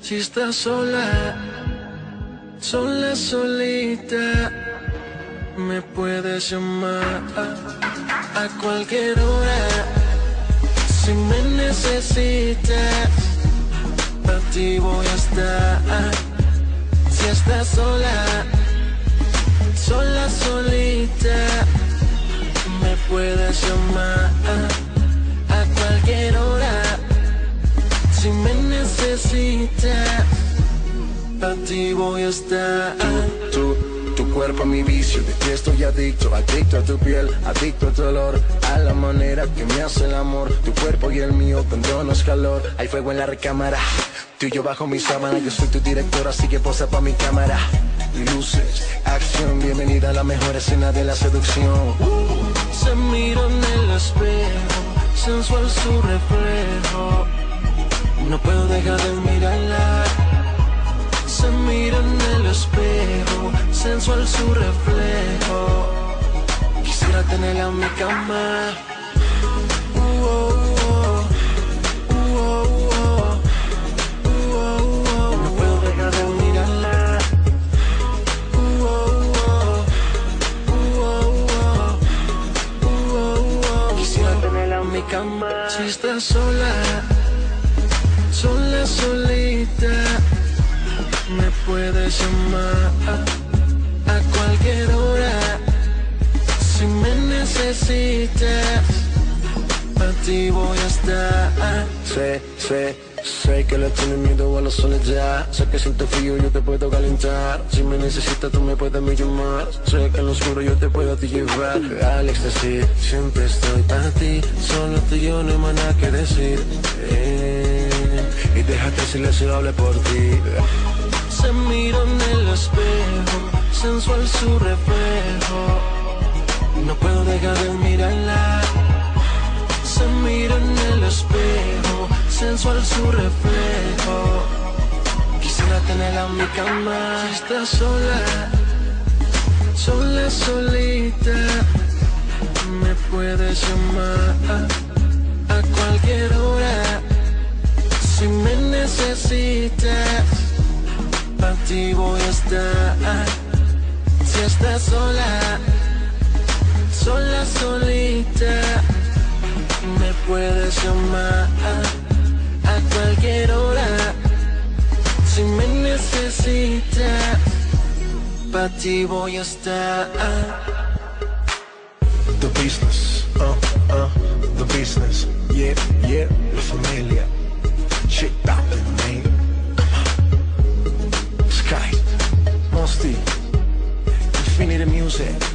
Si estás sola, sola, solita, me puedes llamar a cualquier hora. Si me necesitas, para ti voy a estar. Si estás sola, sola, solita, puedes llamar a cualquier hora. Si me necesitas, a ti voy a estar. Tú, tu cuerpo mi vicio, de ti estoy adicto, adicto a tu piel, adicto a tu olor, a la manera que me hace el amor, tu cuerpo y el mío cuando nos calor, hay fuego en la recámara, tú y yo bajo mi sábana, yo soy tu director, así que posa pa' mi cámara, luces, acción, bienvenida a la mejor escena de la seducción. Sensual su reflejo. No puedo dejar de mirarla. Se mira en el espejo, sensual su reflejo. Quisiera tenerla en mi cama. Si estás sola, sola, solita, me puedes llamar a cualquier hora. Si me necesitas, ti voy a estar. Sé, sé, sé que le tienes miedo a la soledad, sé que siento frío yo te puedo calentar, si me necesitas tú me puedes mí llamar, sé que en lo oscuro yo te puedo ti llevar, al éxtasis, siempre estoy para ti, solo tú y yo no hay más nada que decir, eh, y déjate si le hable por ti. Se mira en el espejo, sensual su reflejo. Sensual su reflejo. Quisiera tenerla en mi cama. Si estás sola, sola, solita, me puedes llamar a cualquier hora. Si me necesitas, para ti voy a estar. Si estás sola, sola, solita, me puedes llamar see that Party boy you style The business, uh, uh, the business Yeah, yeah, la familia Check out the name. Come on. Sky, Mosty Infinity Music.